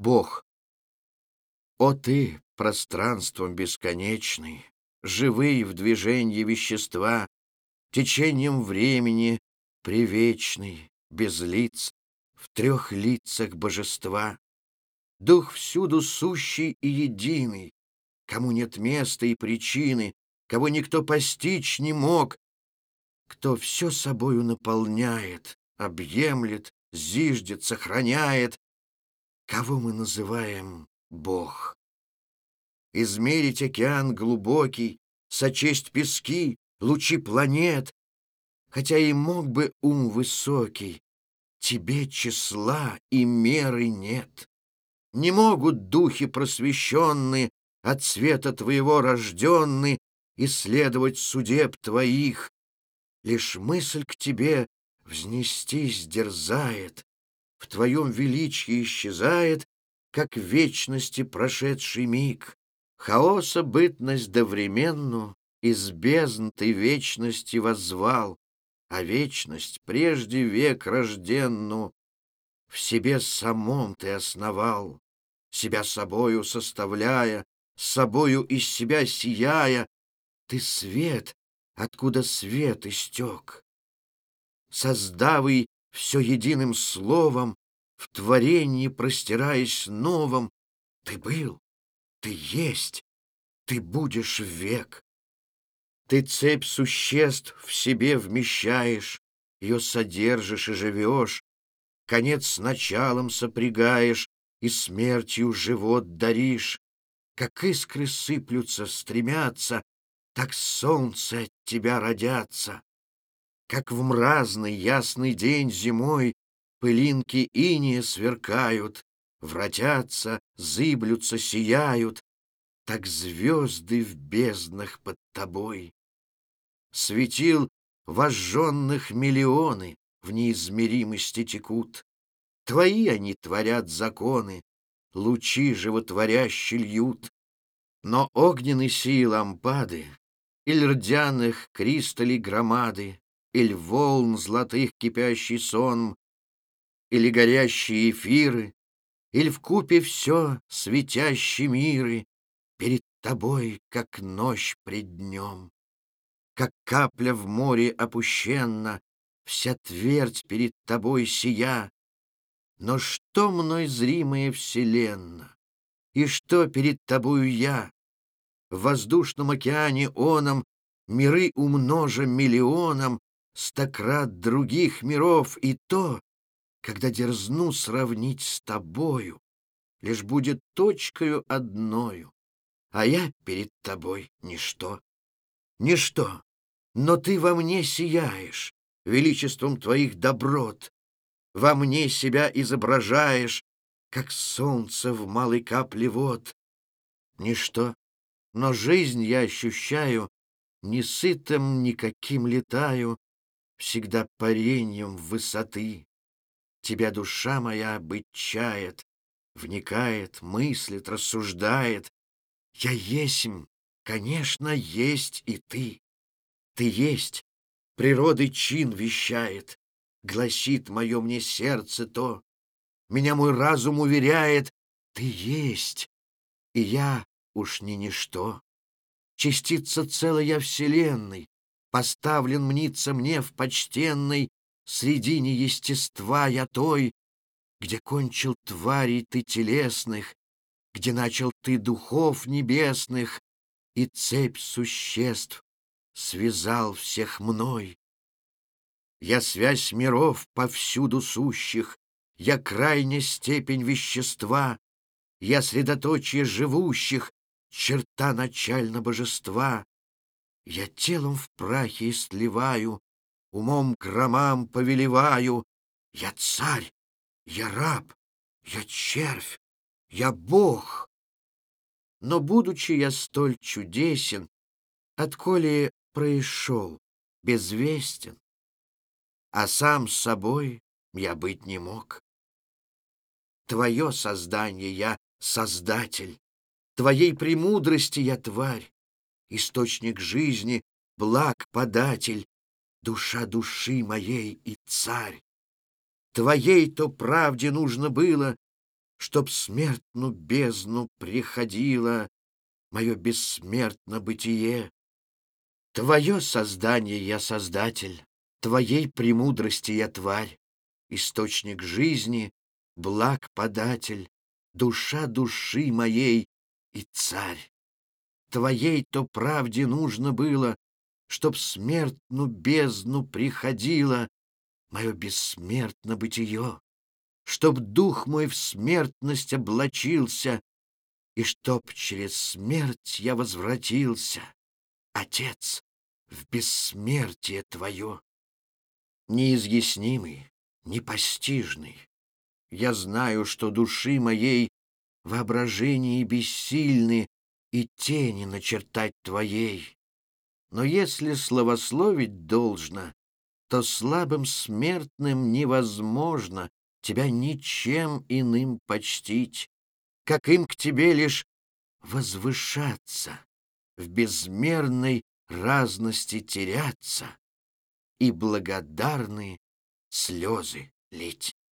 Бог. О ты, пространством бесконечный, Живые в движении вещества, Течением времени привечный, Без лиц, в трех лицах божества. Дух всюду сущий и единый, Кому нет места и причины, Кого никто постичь не мог, Кто все собою наполняет, Объемлет, зиждет, сохраняет, Кого мы называем Бог. Измерить океан глубокий, Сочесть пески, лучи планет, Хотя и мог бы ум высокий, Тебе числа и меры нет. Не могут духи просвещенные, От света твоего рожденные, Исследовать судеб твоих. Лишь мысль к тебе взнестись дерзает, В твоем величии исчезает, Как вечности прошедший миг. Хаоса бытность довременну Из бездн ты вечности воззвал, А вечность прежде век рожденну В себе самом ты основал, Себя собою составляя, собою из себя сияя, Ты свет, откуда свет истек. Создавый все единым словом, В творении простираясь новом, Ты был, ты есть, ты будешь век. Ты цепь существ в себе вмещаешь, Ее содержишь и живешь, Конец с началом сопрягаешь И смертью живот даришь. Как искры сыплются, стремятся, Так солнце от тебя родятся. Как в мразный ясный день зимой Пылинки иния сверкают, Вратятся, зыблются, сияют, Так звезды в безднах под тобой. Светил вожженных миллионы В неизмеримости текут. Твои они творят законы, Лучи животворящие льют. Но огненной сии лампады Иль рдяных кристаллей громады, Иль волн золотых кипящий сон, Или горящие эфиры, или в купе все светящие миры Перед тобой, как ночь пред днем. Как капля в море опущенна, Вся твердь перед тобой сия. Но что мной зримая вселенна? И что перед тобою я? В воздушном океане оном Миры умножа миллионом, Стократ других миров, и то когда дерзну сравнить с тобою, Лишь будет точкою одною, А я перед тобой ничто. Ничто, но ты во мне сияешь Величеством твоих доброт, Во мне себя изображаешь, Как солнце в малой капле вод. Ничто, но жизнь я ощущаю, Не сытым никаким летаю, Всегда парением высоты. Тебя душа моя быть чает, Вникает, мыслит, рассуждает. Я есмь, конечно, есть и ты. Ты есть, природы чин вещает, Гласит мое мне сердце то. Меня мой разум уверяет, Ты есть, и я уж не ничто. Частица целая вселенной, Поставлен мнится мне в почтенной Средине естества я той, Где кончил тварей ты телесных, Где начал ты духов небесных, И цепь существ связал всех мной. Я связь миров повсюду сущих, Я крайняя степень вещества, Я средоточие живущих, Черта начально божества. Я телом в прахе сливаю умом громам повелеваю. Я царь, я раб, я червь, я бог. Но, будучи я столь чудесен, Отколи происшел, безвестен, А сам с собой я быть не мог. Твое создание я создатель, Твоей премудрости я тварь, Источник жизни, благ податель, душа души моей и царь. Твоей-то правде нужно было, Чтоб смертну бездну приходило Мое бессмертно бытие. Твое создание я создатель, Твоей премудрости я тварь, Источник жизни, благ податель, Душа души моей и царь. Твоей-то правде нужно было, Чтоб смертну бездну приходило Мое бессмертно бытие, Чтоб дух мой в смертность облачился, И чтоб через смерть я возвратился, Отец, в бессмертие Твое. Неизъяснимый, непостижный, Я знаю, что души моей Воображение бессильны И тени начертать Твоей. Но если словословить должно, то слабым смертным невозможно тебя ничем иным почтить, как им к тебе лишь возвышаться, в безмерной разности теряться и благодарные слезы лить.